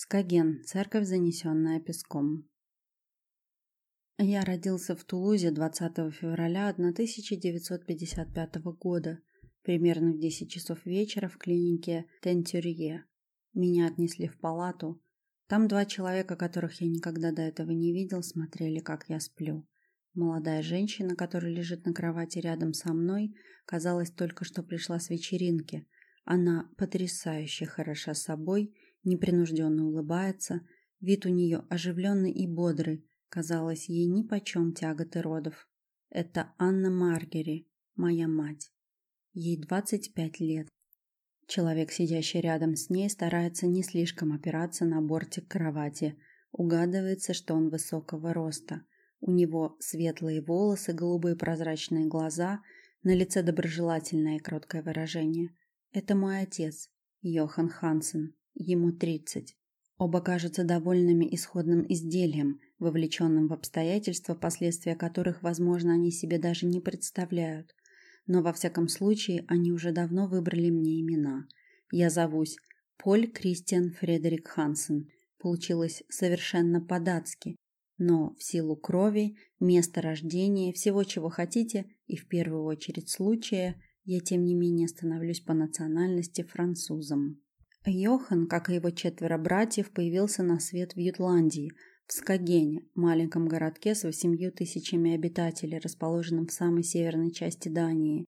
Скаген, церковь, занесенная песком. Я родился в Тулузе 20 февраля 1955 года, примерно в 10 часов вечера в клинике Тентюрье. Меня отнесли в палату. Там два человека, которых я никогда до этого не видел, смотрели, как я сплю. Молодая женщина, которая лежит на кровати рядом со мной, казалось, только что пришла с вечеринки. Она потрясающе хороша собой – непринужденно улыбается, вид у нее оживленный и бодрый, казалось ей нипочем тяготы родов. Это Анна Маргери, моя мать. Ей 25 лет. Человек, сидящий рядом с ней, старается не слишком опираться на бортик кровати. Угадывается, что он высокого роста. У него светлые волосы, голубые прозрачные глаза, на лице доброжелательное и кроткое выражение. Это мой отец, Йохан Хансен ему 30. Оба кажутся довольными исходным изделием, вовлеченным в обстоятельства, последствия которых, возможно, они себе даже не представляют. Но во всяком случае, они уже давно выбрали мне имена. Я зовусь Поль Кристиан Фредерик Хансен. Получилось совершенно по-датски, но в силу крови, места рождения, всего, чего хотите, и в первую очередь случая, я тем не менее становлюсь по национальности французом. Йохан, как и его четверо братьев, появился на свет в Ютландии, в Скагене, маленьком городке с восемью тысячами обитателей, расположенном в самой северной части Дании.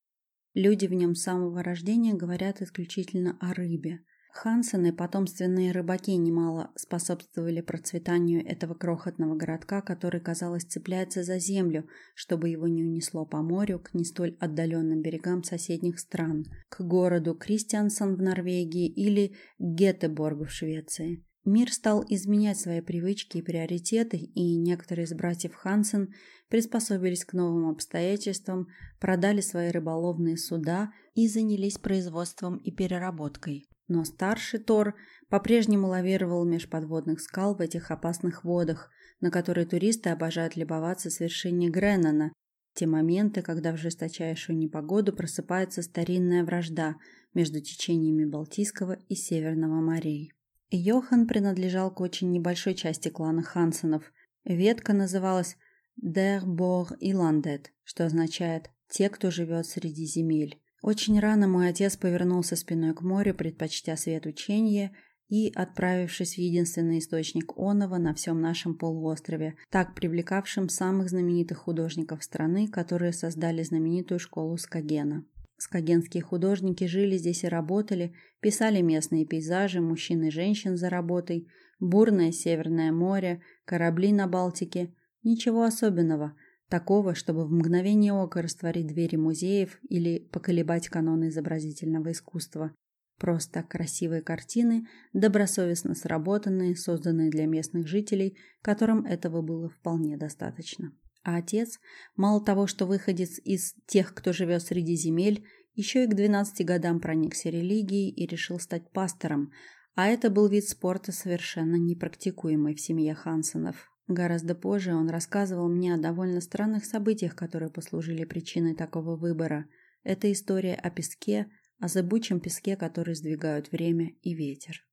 Люди в нем с самого рождения говорят исключительно о рыбе. Хансены, потомственные рыбаки, немало способствовали процветанию этого крохотного городка, который, казалось, цепляется за землю, чтобы его не унесло по морю к не столь отдаленным берегам соседних стран, к городу Кристиансон в Норвегии или Гетеборгу в Швеции. Мир стал изменять свои привычки и приоритеты, и некоторые из братьев Хансен приспособились к новым обстоятельствам, продали свои рыболовные суда и занялись производством и переработкой. Но старший Тор по-прежнему лавировал меж подводных скал в этих опасных водах, на которые туристы обожают любоваться с вершины Греннона, те моменты, когда в жесточайшую непогоду просыпается старинная вражда между течениями Балтийского и Северного морей. Йохан принадлежал к очень небольшой части клана Хансенов. Ветка называлась Der Bor Ilandet, что означает «те, кто живет среди земель». Очень рано мой отец повернулся спиной к морю, предпочтя свет учения и отправившись в единственный источник оного на всем нашем полуострове, так привлекавшим самых знаменитых художников страны, которые создали знаменитую школу Скагена. Скагенские художники жили здесь и работали, писали местные пейзажи мужчин и женщин за работой, бурное Северное море, корабли на Балтике. Ничего особенного – Такого, чтобы в мгновение ока растворить двери музеев или поколебать каноны изобразительного искусства. Просто красивые картины, добросовестно сработанные, созданные для местных жителей, которым этого было вполне достаточно. А отец, мало того, что выходец из тех, кто живет среди земель, еще и к 12 годам проникся религией и решил стать пастором, а это был вид спорта совершенно непрактикуемый в семье Хансенов. Гораздо позже он рассказывал мне о довольно странных событиях, которые послужили причиной такого выбора. Это история о песке, о зыбучем песке, который сдвигают время и ветер.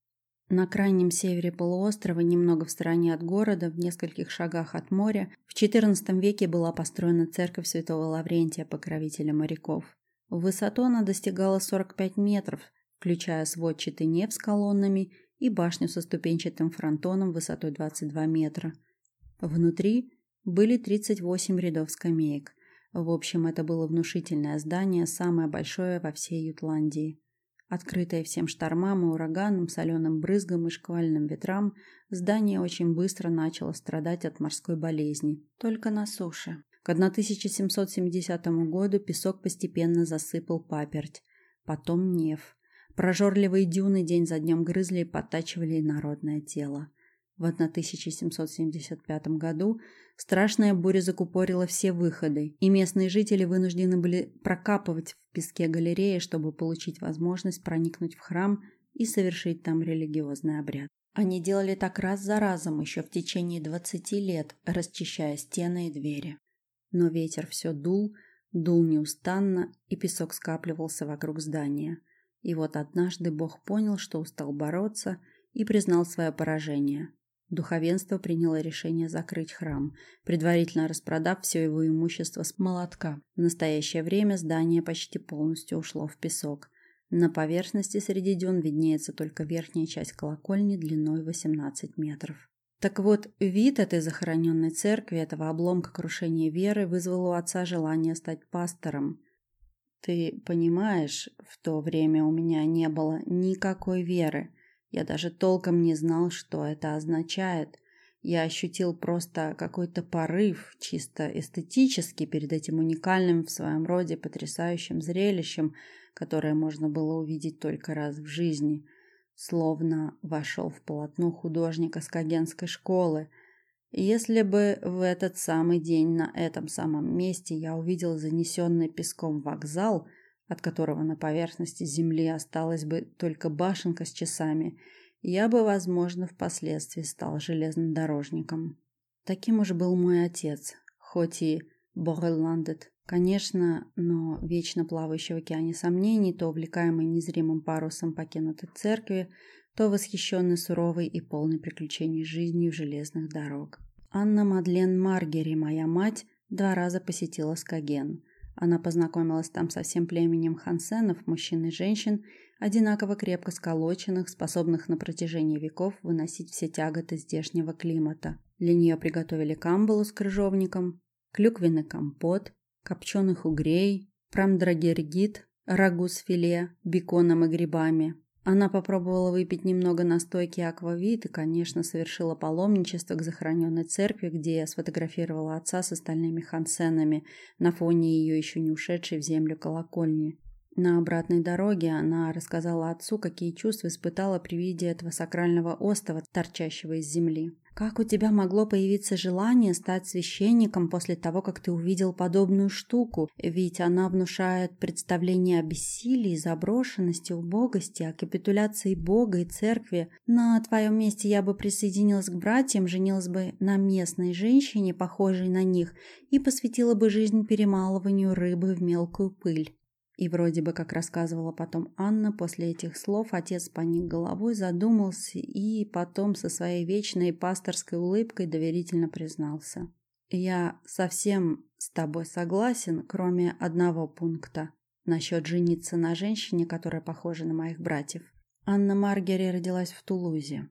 На крайнем севере полуострова, немного в стороне от города, в нескольких шагах от моря, в XIV веке была построена церковь святого Лаврентия, покровителя моряков. В высоту она достигала 45 метров, включая сводчатый неф с колоннами и башню со ступенчатым фронтоном высотой 22 метра – Внутри были 38 рядов скамеек. В общем, это было внушительное здание, самое большое во всей Ютландии. Открытое всем штормам и ураганам, соленым брызгам и шквальным ветрам, здание очень быстро начало страдать от морской болезни. Только на суше. К 1770 году песок постепенно засыпал паперть. Потом неф. Прожорливые дюны день за днем грызли и подтачивали народное тело. В 1775 году страшная буря закупорила все выходы, и местные жители вынуждены были прокапывать в песке галереи, чтобы получить возможность проникнуть в храм и совершить там религиозный обряд. Они делали так раз за разом еще в течение 20 лет, расчищая стены и двери. Но ветер все дул, дул неустанно, и песок скапливался вокруг здания. И вот однажды Бог понял, что устал бороться – и признал свое поражение. Духовенство приняло решение закрыть храм, предварительно распродав все его имущество с молотка. В настоящее время здание почти полностью ушло в песок. На поверхности среди дюн виднеется только верхняя часть колокольни длиной 18 метров. Так вот, вид этой захороненной церкви, этого обломка крушения веры, вызвал у отца желание стать пастором. Ты понимаешь, в то время у меня не было никакой веры. Я даже толком не знал, что это означает. Я ощутил просто какой-то порыв, чисто эстетический, перед этим уникальным в своем роде потрясающим зрелищем, которое можно было увидеть только раз в жизни. Словно вошел в полотно художника с Кагенской школы. Если бы в этот самый день на этом самом месте я увидел занесенный песком вокзал, от которого на поверхности земли осталась бы только башенка с часами, я бы, возможно, впоследствии стал железнодорожником. Таким уж был мой отец, хоть и Борелландет, конечно, но вечно плавающий в океане сомнений, то увлекаемый незримым парусом покинутой церкви, то восхищенный суровой и полной приключений жизнью железных дорог. Анна Мадлен Маргери, моя мать, два раза посетила Скаген. Она познакомилась там со всем племенем Хансенов, мужчин и женщин, одинаково крепко сколоченных, способных на протяжении веков выносить все тяготы здешнего климата. Для нее приготовили камбалу с крыжовником, клюквенный компот, копченых угрей, прамдрагергит, рагу с филе, беконом и грибами, она попробовала выпить немного настойки аквавит и, конечно, совершила паломничество к захороненной церкви, где я сфотографировала отца с остальными хансенами на фоне ее еще не ушедшей в землю колокольни. На обратной дороге она рассказала отцу, какие чувства испытала при виде этого сакрального остова, торчащего из земли. Как у тебя могло появиться желание стать священником после того, как ты увидел подобную штуку? Ведь она внушает представление о бессилии, заброшенности, убогости, о капитуляции Бога и церкви. На твоем месте я бы присоединилась к братьям, женилась бы на местной женщине, похожей на них, и посвятила бы жизнь перемалыванию рыбы в мелкую пыль. И вроде бы, как рассказывала потом Анна, после этих слов отец поник головой, задумался и потом со своей вечной пасторской улыбкой доверительно признался. «Я совсем с тобой согласен, кроме одного пункта. Насчет жениться на женщине, которая похожа на моих братьев. Анна Маргери родилась в Тулузе.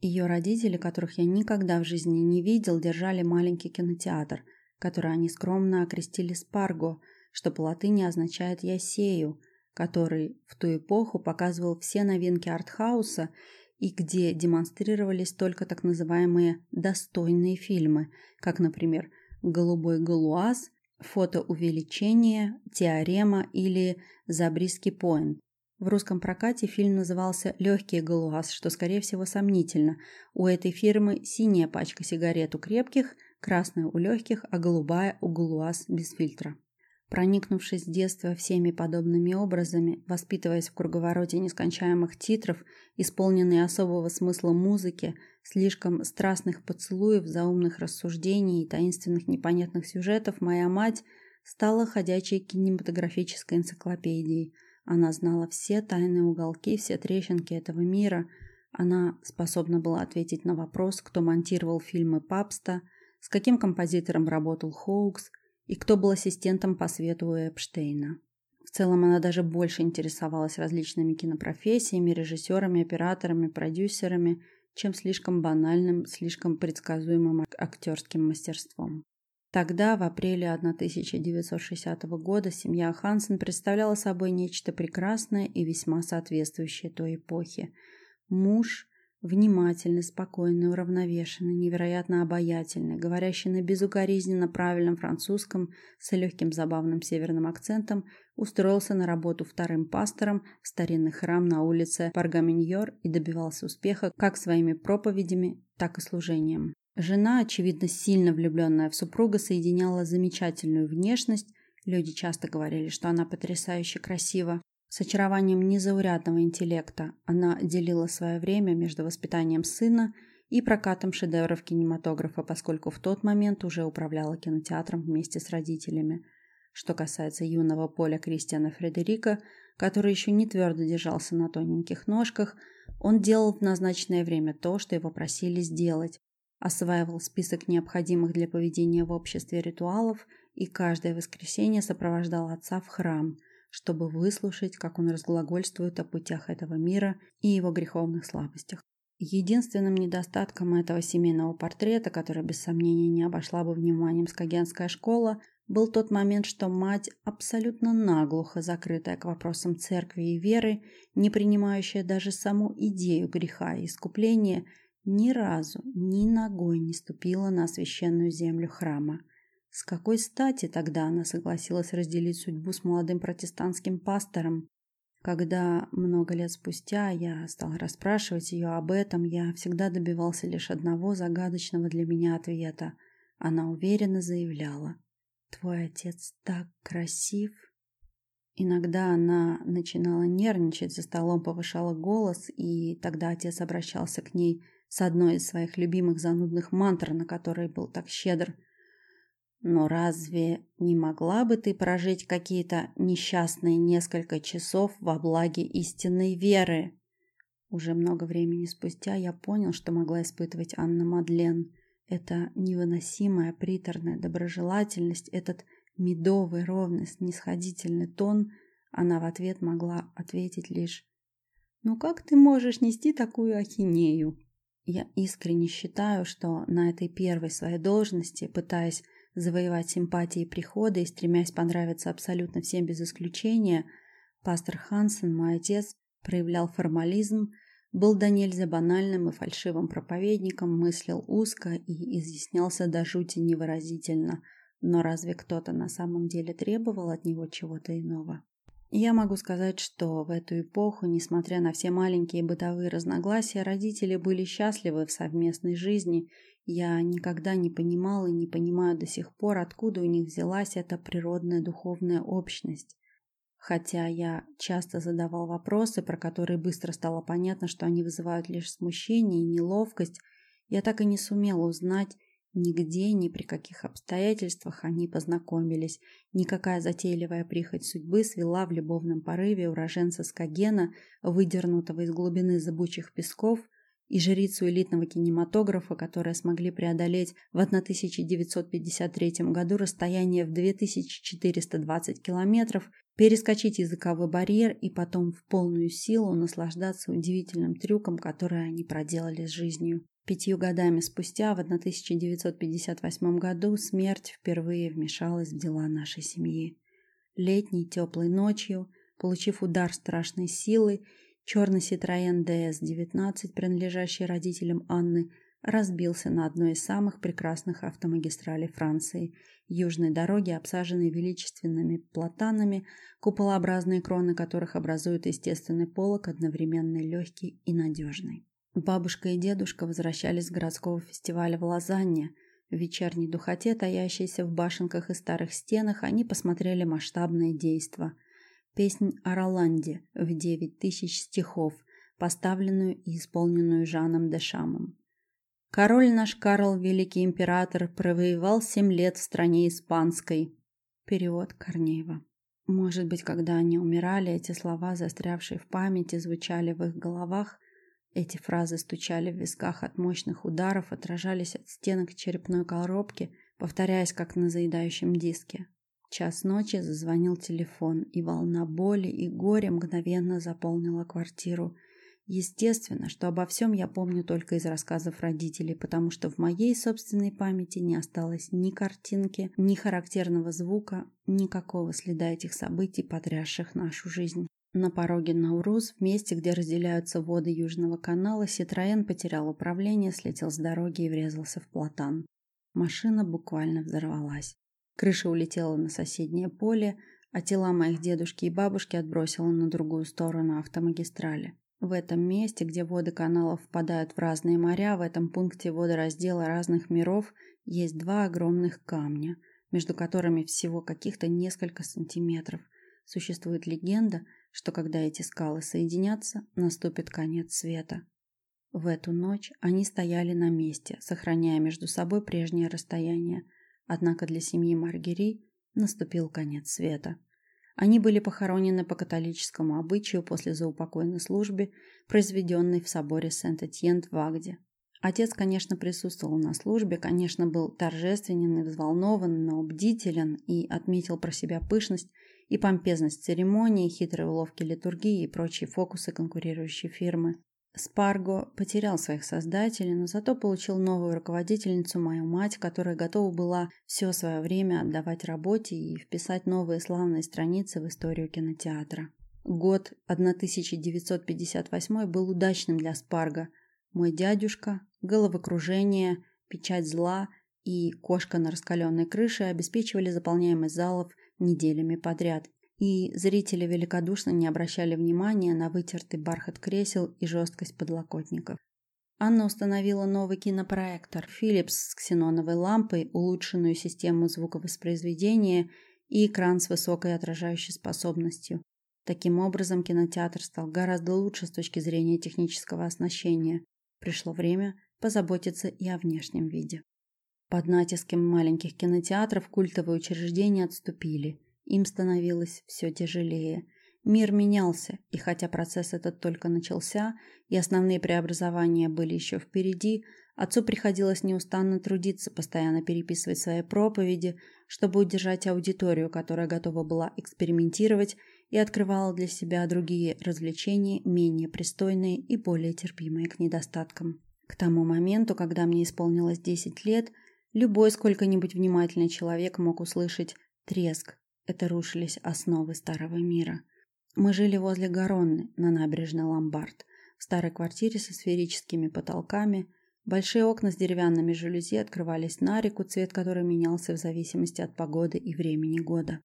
Ее родители, которых я никогда в жизни не видел, держали маленький кинотеатр, который они скромно окрестили «Спарго», что по латыни означает «я сею», который в ту эпоху показывал все новинки артхауса и где демонстрировались только так называемые «достойные фильмы», как, например, «Голубой галуаз», «Фотоувеличение», «Теорема» или «Забриски Пойнт». В русском прокате фильм назывался «Легкий галуаз», что, скорее всего, сомнительно. У этой фирмы синяя пачка сигарет у крепких, красная у легких, а голубая у галуаз без фильтра. Проникнувшись с детства всеми подобными образами, воспитываясь в круговороте нескончаемых титров, исполненной особого смысла музыки, слишком страстных поцелуев, заумных рассуждений и таинственных непонятных сюжетов, моя мать стала ходячей кинематографической энциклопедией. Она знала все тайные уголки, все трещинки этого мира. Она способна была ответить на вопрос, кто монтировал фильмы Папста, с каким композитором работал Хоукс – и кто был ассистентом по свету у Эпштейна. В целом она даже больше интересовалась различными кинопрофессиями, режиссерами, операторами, продюсерами, чем слишком банальным, слишком предсказуемым актерским мастерством. Тогда, в апреле 1960 года, семья Хансен представляла собой нечто прекрасное и весьма соответствующее той эпохе. Муж, Внимательный, спокойный, уравновешенный, невероятно обаятельный, говорящий на безукоризненно правильном французском с легким забавным северным акцентом, устроился на работу вторым пастором в старинный храм на улице Паргаминьор и добивался успеха как своими проповедями, так и служением. Жена, очевидно сильно влюбленная в супруга, соединяла замечательную внешность, люди часто говорили, что она потрясающе красива, с очарованием незаурядного интеллекта она делила свое время между воспитанием сына и прокатом шедевров кинематографа, поскольку в тот момент уже управляла кинотеатром вместе с родителями. Что касается юного Поля Кристиана Фредерика, который еще не твердо держался на тоненьких ножках, он делал в назначенное время то, что его просили сделать, осваивал список необходимых для поведения в обществе ритуалов и каждое воскресенье сопровождал отца в храм, чтобы выслушать, как он разглагольствует о путях этого мира и его греховных слабостях. Единственным недостатком этого семейного портрета, который без сомнения не обошла бы вниманием Скагенская школа, был тот момент, что мать, абсолютно наглухо закрытая к вопросам церкви и веры, не принимающая даже саму идею греха и искупления, ни разу ни ногой не ступила на священную землю храма. С какой стати тогда она согласилась разделить судьбу с молодым протестантским пастором? Когда много лет спустя я стал расспрашивать ее об этом, я всегда добивался лишь одного загадочного для меня ответа. Она уверенно заявляла: "Твой отец так красив". Иногда она начинала нервничать за столом, повышала голос, и тогда отец обращался к ней с одной из своих любимых занудных мантр, на которые был так щедр. Но разве не могла бы ты прожить какие-то несчастные несколько часов во благе истинной веры? Уже много времени спустя я понял, что могла испытывать Анна Мадлен. Это невыносимая приторная доброжелательность, этот медовый, ровный, снисходительный тон, она в ответ могла ответить лишь «Ну как ты можешь нести такую ахинею?» Я искренне считаю, что на этой первой своей должности, пытаясь завоевать симпатии прихода и стремясь понравиться абсолютно всем без исключения, пастор Хансен, мой отец, проявлял формализм, был до нельзя банальным и фальшивым проповедником, мыслил узко и изъяснялся до жути невыразительно. Но разве кто-то на самом деле требовал от него чего-то иного? Я могу сказать, что в эту эпоху, несмотря на все маленькие бытовые разногласия, родители были счастливы в совместной жизни. Я никогда не понимал и не понимаю до сих пор, откуда у них взялась эта природная духовная общность. Хотя я часто задавал вопросы, про которые быстро стало понятно, что они вызывают лишь смущение и неловкость, я так и не сумела узнать, Нигде, ни при каких обстоятельствах они познакомились. Никакая затейливая прихоть судьбы свела в любовном порыве уроженца Скагена, выдернутого из глубины зыбучих песков, и жрицу элитного кинематографа, которые смогли преодолеть в 1953 году расстояние в 2420 километров, перескочить языковой барьер и потом в полную силу наслаждаться удивительным трюком, который они проделали с жизнью. Пятью годами спустя, в 1958 году, смерть впервые вмешалась в дела нашей семьи. Летней теплой ночью, получив удар страшной силы, черный Citroёn DS-19, принадлежащий родителям Анны, разбился на одной из самых прекрасных автомагистралей Франции, южной дороге, обсаженной величественными платанами, куполообразные кроны которых образуют естественный полог, одновременно легкий и надежный. Бабушка и дедушка возвращались с городского фестиваля в Лозанне. В вечерней духоте, таящейся в башенках и старых стенах, они посмотрели масштабное действо. Песнь о Роланде в девять тысяч стихов, поставленную и исполненную Жаном де Шамом. Король наш Карл, великий император, провоевал семь лет в стране испанской. Перевод Корнеева. Может быть, когда они умирали, эти слова, застрявшие в памяти, звучали в их головах, эти фразы стучали в висках от мощных ударов, отражались от стенок черепной коробки, повторяясь как на заедающем диске. Час ночи зазвонил телефон, и волна боли и горя мгновенно заполнила квартиру. Естественно, что обо всем я помню только из рассказов родителей, потому что в моей собственной памяти не осталось ни картинки, ни характерного звука, никакого следа этих событий, потрясших нашу жизнь. На пороге Наурус, в месте, где разделяются воды Южного канала, Ситроен потерял управление, слетел с дороги и врезался в платан. Машина буквально взорвалась. Крыша улетела на соседнее поле, а тела моих дедушки и бабушки отбросила на другую сторону автомагистрали. В этом месте, где воды каналов впадают в разные моря, в этом пункте водораздела разных миров, есть два огромных камня, между которыми всего каких-то несколько сантиметров. Существует легенда, что когда эти скалы соединятся, наступит конец света. В эту ночь они стояли на месте, сохраняя между собой прежнее расстояние. Однако для семьи Маргери наступил конец света. Они были похоронены по католическому обычаю после заупокойной службы, произведенной в соборе Сент-Этьен в Агде. Отец, конечно, присутствовал на службе, конечно, был торжественен и взволнован, но бдителен и отметил про себя пышность и помпезность церемонии, хитрые уловки литургии и прочие фокусы конкурирующей фирмы. Спарго потерял своих создателей, но зато получил новую руководительницу, мою мать, которая готова была все свое время отдавать работе и вписать новые славные страницы в историю кинотеатра. Год 1958 был удачным для Спарго. Мой дядюшка, головокружение, печать зла и кошка на раскаленной крыше обеспечивали заполняемость залов неделями подряд и зрители великодушно не обращали внимания на вытертый бархат кресел и жесткость подлокотников. Анна установила новый кинопроектор Philips с ксеноновой лампой, улучшенную систему звуковоспроизведения и экран с высокой отражающей способностью. Таким образом, кинотеатр стал гораздо лучше с точки зрения технического оснащения. Пришло время позаботиться и о внешнем виде. Под натиском маленьких кинотеатров культовые учреждения отступили – им становилось все тяжелее. Мир менялся, и хотя процесс этот только начался, и основные преобразования были еще впереди, отцу приходилось неустанно трудиться, постоянно переписывать свои проповеди, чтобы удержать аудиторию, которая готова была экспериментировать и открывала для себя другие развлечения, менее пристойные и более терпимые к недостаткам. К тому моменту, когда мне исполнилось 10 лет, любой сколько-нибудь внимательный человек мог услышать треск, это рушились основы старого мира. Мы жили возле Гаронны, на набережной Ломбард, в старой квартире со сферическими потолками. Большие окна с деревянными жалюзи открывались на реку, цвет которой менялся в зависимости от погоды и времени года.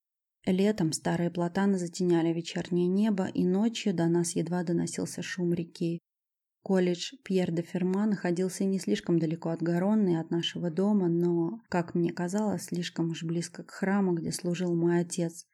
Летом старые платаны затеняли вечернее небо, и ночью до нас едва доносился шум реки. Колледж Пьер де Ферма находился не слишком далеко от Гаронны и от нашего дома, но, как мне казалось, слишком уж близко к храму, где служил мой отец.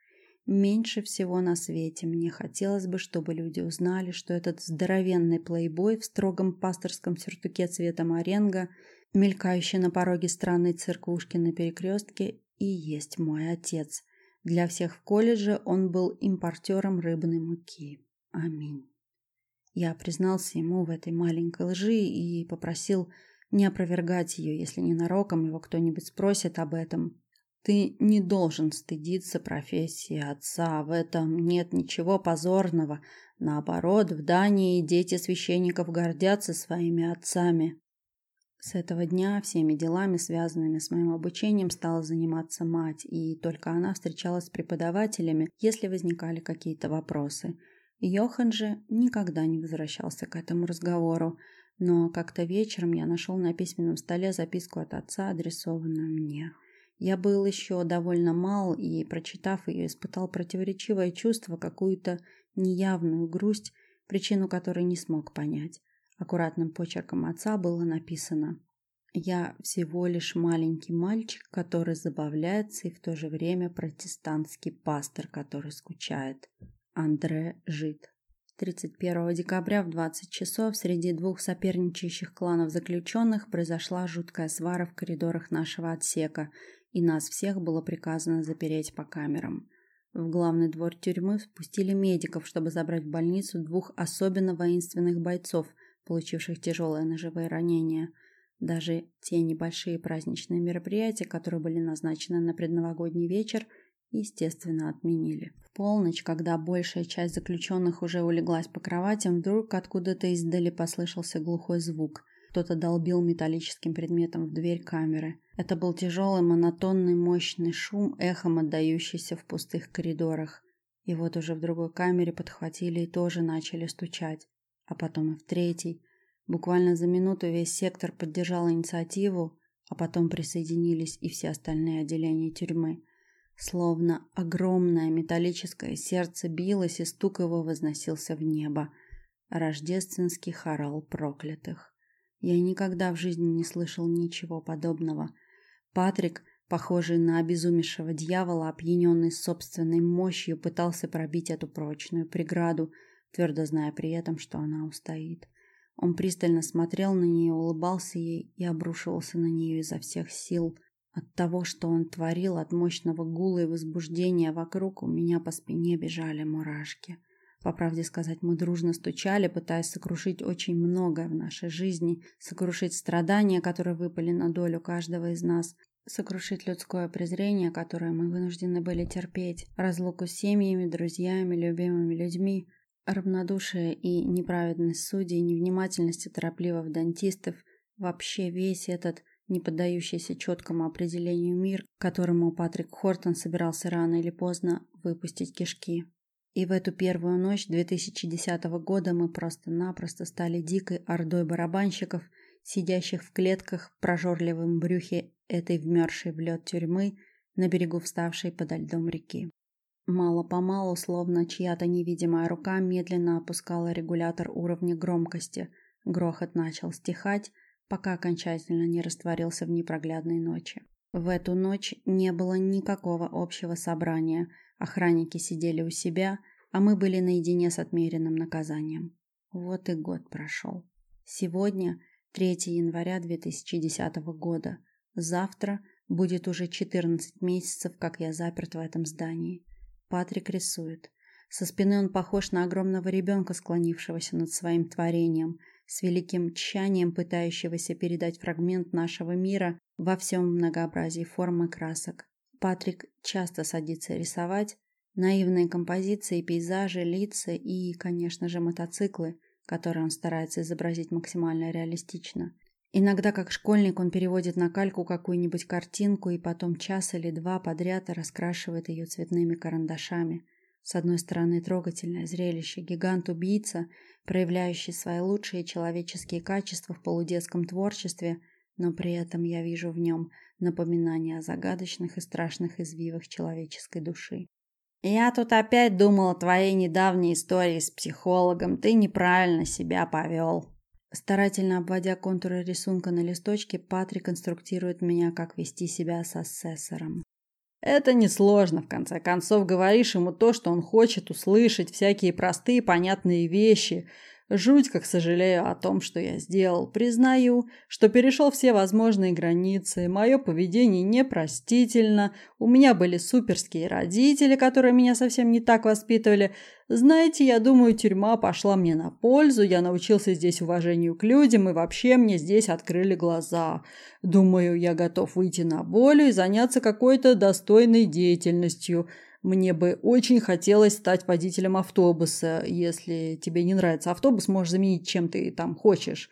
Меньше всего на свете мне хотелось бы, чтобы люди узнали, что этот здоровенный плейбой в строгом пасторском сюртуке цвета моренго, мелькающий на пороге странной церквушки на перекрестке, и есть мой отец. Для всех в колледже он был импортером рыбной муки. Аминь. Я признался ему в этой маленькой лжи и попросил не опровергать ее, если ненароком его кто-нибудь спросит об этом. Ты не должен стыдиться профессии отца, в этом нет ничего позорного. Наоборот, в Дании дети священников гордятся своими отцами. С этого дня всеми делами, связанными с моим обучением, стала заниматься мать, и только она встречалась с преподавателями, если возникали какие-то вопросы – Йохан же никогда не возвращался к этому разговору, но как-то вечером я нашел на письменном столе записку от отца, адресованную мне. Я был еще довольно мал и, прочитав ее, испытал противоречивое чувство, какую-то неявную грусть, причину которой не смог понять. Аккуратным почерком отца было написано «Я всего лишь маленький мальчик, который забавляется и в то же время протестантский пастор, который скучает». Андре Жит. 31 декабря в 20 часов среди двух соперничающих кланов заключенных произошла жуткая свара в коридорах нашего отсека, и нас всех было приказано запереть по камерам. В главный двор тюрьмы спустили медиков, чтобы забрать в больницу двух особенно воинственных бойцов, получивших тяжелые ножевые ранения. Даже те небольшие праздничные мероприятия, которые были назначены на предновогодний вечер, естественно, отменили. В полночь, когда большая часть заключенных уже улеглась по кроватям, вдруг откуда-то издали послышался глухой звук. Кто-то долбил металлическим предметом в дверь камеры. Это был тяжелый, монотонный, мощный шум, эхом отдающийся в пустых коридорах. И вот уже в другой камере подхватили и тоже начали стучать. А потом и в третьей. Буквально за минуту весь сектор поддержал инициативу, а потом присоединились и все остальные отделения тюрьмы. Словно огромное металлическое сердце билось, и стук его возносился в небо. Рождественский хорал проклятых. Я никогда в жизни не слышал ничего подобного. Патрик, похожий на обезумевшего дьявола, опьяненный собственной мощью, пытался пробить эту прочную преграду, твердо зная при этом, что она устоит. Он пристально смотрел на нее, улыбался ей и обрушивался на нее изо всех сил – От того, что он творил, от мощного гула и возбуждения вокруг, у меня по спине бежали мурашки. По правде сказать, мы дружно стучали, пытаясь сокрушить очень многое в нашей жизни, сокрушить страдания, которые выпали на долю каждого из нас, сокрушить людское презрение, которое мы вынуждены были терпеть, разлуку с семьями, друзьями, любимыми людьми, равнодушие и неправедность судей, невнимательность и торопливых дантистов, вообще весь этот не поддающийся четкому определению мир, которому Патрик Хортон собирался рано или поздно выпустить кишки. И в эту первую ночь 2010 года мы просто-напросто стали дикой ордой барабанщиков, сидящих в клетках в прожорливом брюхе этой вмерзшей в лед тюрьмы на берегу вставшей подо льдом реки. Мало-помалу, словно чья-то невидимая рука медленно опускала регулятор уровня громкости. Грохот начал стихать, пока окончательно не растворился в непроглядной ночи. В эту ночь не было никакого общего собрания. Охранники сидели у себя, а мы были наедине с отмеренным наказанием. Вот и год прошел. Сегодня 3 января 2010 года. Завтра будет уже 14 месяцев, как я заперт в этом здании. Патрик рисует. Со спины он похож на огромного ребенка, склонившегося над своим творением – с великим тщанием пытающегося передать фрагмент нашего мира во всем многообразии форм и красок. Патрик часто садится рисовать наивные композиции, пейзажи, лица и, конечно же, мотоциклы, которые он старается изобразить максимально реалистично. Иногда, как школьник, он переводит на кальку какую-нибудь картинку и потом час или два подряд раскрашивает ее цветными карандашами – с одной стороны, трогательное зрелище, гигант-убийца, проявляющий свои лучшие человеческие качества в полудетском творчестве, но при этом я вижу в нем напоминание о загадочных и страшных извивах человеческой души. «Я тут опять думал о твоей недавней истории с психологом. Ты неправильно себя повел». Старательно обводя контуры рисунка на листочке, Патрик инструктирует меня, как вести себя с ассессором. Это несложно, в конце концов, говоришь ему то, что он хочет услышать, всякие простые понятные вещи. Жуть, как сожалею о том, что я сделал. Признаю, что перешел все возможные границы. Мое поведение непростительно. У меня были суперские родители, которые меня совсем не так воспитывали. Знаете, я думаю, тюрьма пошла мне на пользу. Я научился здесь уважению к людям, и вообще мне здесь открыли глаза. Думаю, я готов выйти на волю и заняться какой-то достойной деятельностью – мне бы очень хотелось стать водителем автобуса. Если тебе не нравится автобус, можешь заменить чем ты там хочешь.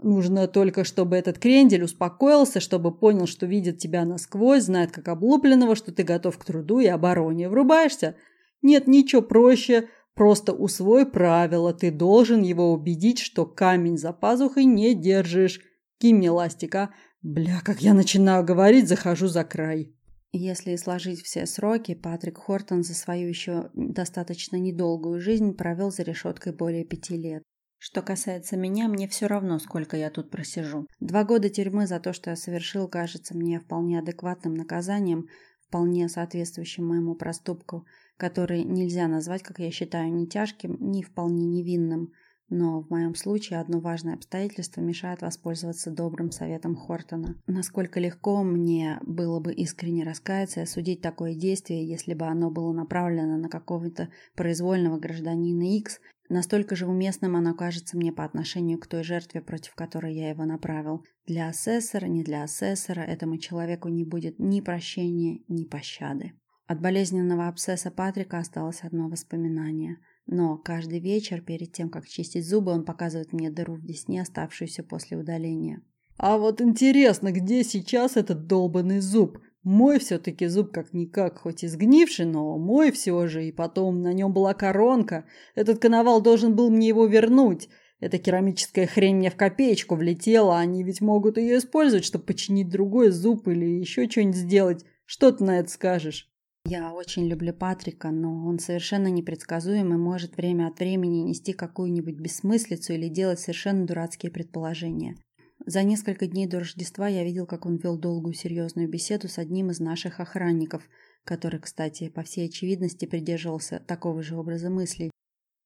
Нужно только, чтобы этот крендель успокоился, чтобы понял, что видит тебя насквозь, знает как облупленного, что ты готов к труду и обороне. Врубаешься? Нет ничего проще. Просто усвой правила. Ты должен его убедить, что камень за пазухой не держишь. Мне ластика. Бля, как я начинаю говорить, захожу за край. Если сложить все сроки, Патрик Хортон за свою еще достаточно недолгую жизнь провел за решеткой более пяти лет. Что касается меня, мне все равно, сколько я тут просижу. Два года тюрьмы за то, что я совершил, кажется мне вполне адекватным наказанием, вполне соответствующим моему проступку, который нельзя назвать, как я считаю, ни тяжким, ни вполне невинным. Но в моем случае одно важное обстоятельство мешает воспользоваться добрым советом Хортона. Насколько легко мне было бы искренне раскаяться и осудить такое действие, если бы оно было направлено на какого-то произвольного гражданина X, настолько же уместным оно кажется мне по отношению к той жертве, против которой я его направил. Для асессора, не для асессора, этому человеку не будет ни прощения, ни пощады. От болезненного абсцесса Патрика осталось одно воспоминание – но каждый вечер, перед тем, как чистить зубы, он показывает мне дыру в десне, оставшуюся после удаления. «А вот интересно, где сейчас этот долбанный зуб? Мой все-таки зуб как-никак, хоть и сгнивший, но мой все же, и потом на нем была коронка. Этот коновал должен был мне его вернуть. Эта керамическая хрень мне в копеечку влетела, они ведь могут ее использовать, чтобы починить другой зуб или еще что-нибудь сделать. Что ты на это скажешь?» Я очень люблю Патрика, но он совершенно непредсказуем и может время от времени нести какую-нибудь бессмыслицу или делать совершенно дурацкие предположения. За несколько дней до Рождества я видел, как он вел долгую серьезную беседу с одним из наших охранников, который, кстати, по всей очевидности придерживался такого же образа мыслей.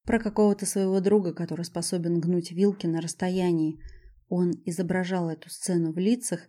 Про какого-то своего друга, который способен гнуть вилки на расстоянии. Он изображал эту сцену в лицах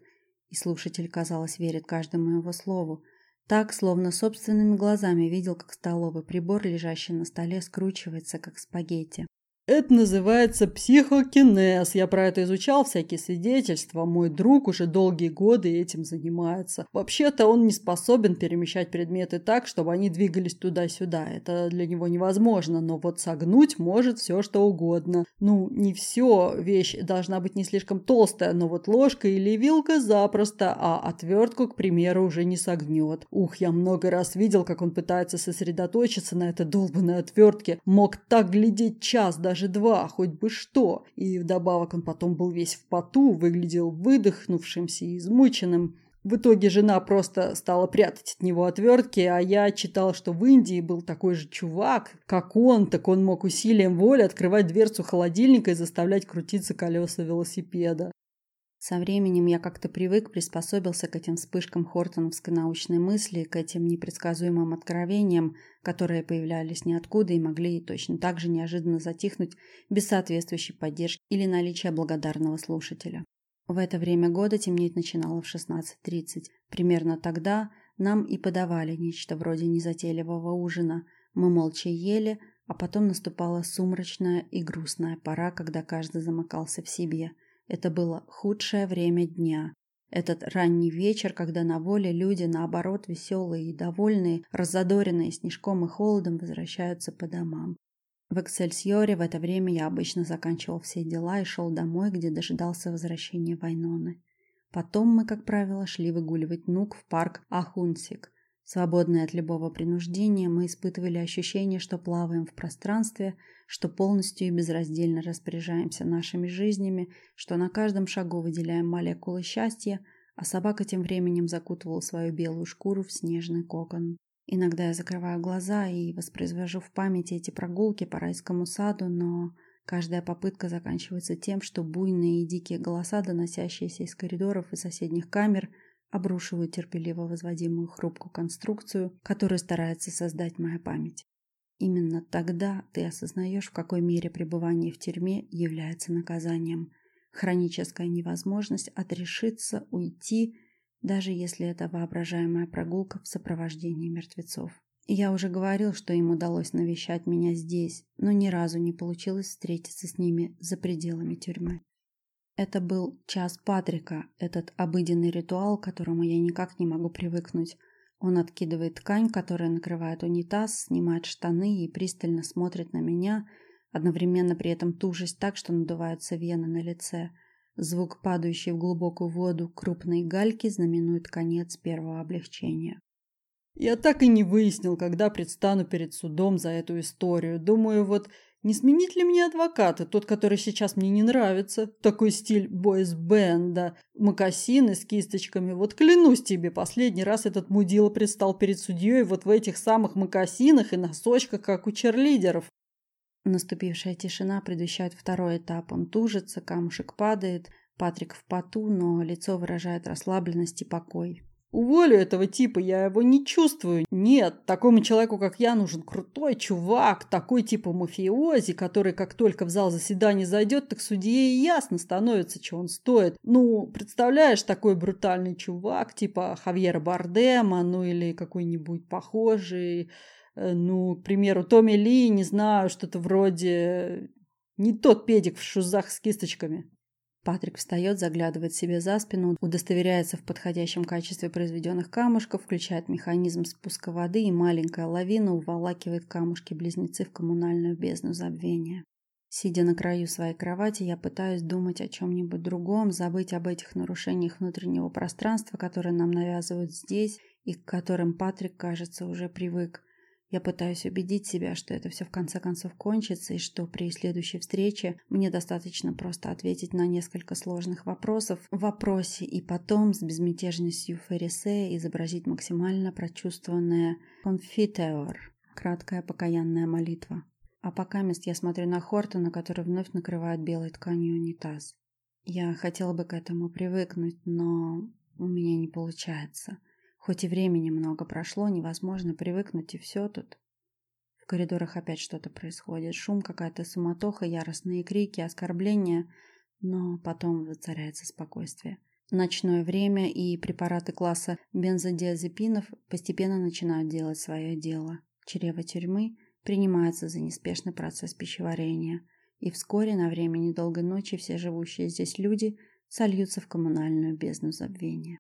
и слушатель, казалось, верит каждому его слову. Так, словно собственными глазами видел, как столовый прибор, лежащий на столе, скручивается, как спагетти. Это называется психокинез. Я про это изучал всякие свидетельства. Мой друг уже долгие годы этим занимается. Вообще-то он не способен перемещать предметы так, чтобы они двигались туда-сюда. Это для него невозможно. Но вот согнуть может все, что угодно. Ну, не все. Вещь должна быть не слишком толстая, но вот ложка или вилка запросто, а отвертку, к примеру, уже не согнет. Ух, я много раз видел, как он пытается сосредоточиться на этой долбанной отвертке. Мог так глядеть час, даже даже два, хоть бы что. И вдобавок он потом был весь в поту, выглядел выдохнувшимся и измученным. В итоге жена просто стала прятать от него отвертки, а я читал, что в Индии был такой же чувак, как он, так он мог усилием воли открывать дверцу холодильника и заставлять крутиться колеса велосипеда. Со временем я как-то привык, приспособился к этим вспышкам хортоновской научной мысли, к этим непредсказуемым откровениям, которые появлялись ниоткуда и могли точно так же неожиданно затихнуть без соответствующей поддержки или наличия благодарного слушателя. В это время года темнеть начинало в 16.30. Примерно тогда нам и подавали нечто вроде незатейливого ужина. Мы молча ели, а потом наступала сумрачная и грустная пора, когда каждый замыкался в себе – это было худшее время дня. Этот ранний вечер, когда на воле люди, наоборот, веселые и довольные, разодоренные снежком и холодом, возвращаются по домам. В Эксельсиоре в это время я обычно заканчивал все дела и шел домой, где дожидался возвращения Вайноны. Потом мы, как правило, шли выгуливать нук в парк Ахунсик. Свободные от любого принуждения, мы испытывали ощущение, что плаваем в пространстве, что полностью и безраздельно распоряжаемся нашими жизнями, что на каждом шагу выделяем молекулы счастья, а собака тем временем закутывала свою белую шкуру в снежный кокон. Иногда я закрываю глаза и воспроизвожу в памяти эти прогулки по райскому саду, но каждая попытка заканчивается тем, что буйные и дикие голоса, доносящиеся из коридоров и соседних камер – обрушивают терпеливо возводимую хрупкую конструкцию, которую старается создать моя память. Именно тогда ты осознаешь, в какой мере пребывание в тюрьме является наказанием. Хроническая невозможность отрешиться, уйти, даже если это воображаемая прогулка в сопровождении мертвецов. я уже говорил, что им удалось навещать меня здесь, но ни разу не получилось встретиться с ними за пределами тюрьмы. Это был час Патрика, этот обыденный ритуал, к которому я никак не могу привыкнуть. Он откидывает ткань, которая накрывает унитаз, снимает штаны и пристально смотрит на меня, одновременно при этом тужась так, что надуваются вены на лице. Звук, падающий в глубокую воду крупной гальки, знаменует конец первого облегчения. Я так и не выяснил, когда предстану перед судом за эту историю. Думаю, вот не сменить ли мне адвоката, тот, который сейчас мне не нравится? Такой стиль бойс-бенда, мокасины с кисточками. Вот клянусь тебе, последний раз этот мудила предстал перед судьей вот в этих самых мокасинах и носочках, как у черлидеров. Наступившая тишина предвещает второй этап. Он тужится, камушек падает, Патрик в поту, но лицо выражает расслабленность и покой. Уволю этого типа, я его не чувствую. Нет, такому человеку, как я, нужен крутой чувак, такой типа мафиози, который как только в зал заседаний зайдет, так судье и ясно становится, что он стоит. Ну, представляешь, такой брутальный чувак, типа Хавьера Бардема, ну или какой-нибудь похожий, э, ну, к примеру, Томми Ли, не знаю, что-то вроде... Не тот педик в шузах с кисточками. Патрик встает, заглядывает себе за спину, удостоверяется в подходящем качестве произведенных камушков, включает механизм спуска воды, и маленькая лавина уволакивает камушки-близнецы в коммунальную бездну забвения. Сидя на краю своей кровати, я пытаюсь думать о чем-нибудь другом, забыть об этих нарушениях внутреннего пространства, которые нам навязывают здесь и к которым Патрик, кажется, уже привык. Я пытаюсь убедить себя, что это все в конце концов кончится, и что при следующей встрече мне достаточно просто ответить на несколько сложных вопросов в вопросе, и потом с безмятежностью Феррисе изобразить максимально прочувствованное «конфитеор» – краткая покаянная молитва. А пока мест я смотрю на Хортона, который вновь накрывает белой тканью унитаз. Я хотела бы к этому привыкнуть, но у меня не получается. Хоть и времени много прошло, невозможно привыкнуть, и все тут. В коридорах опять что-то происходит. Шум, какая-то суматоха, яростные крики, оскорбления. Но потом воцаряется спокойствие. Ночное время и препараты класса бензодиазепинов постепенно начинают делать свое дело. Чрево тюрьмы принимается за неспешный процесс пищеварения, и вскоре на время недолгой ночи все живущие здесь люди сольются в коммунальную бездну забвения.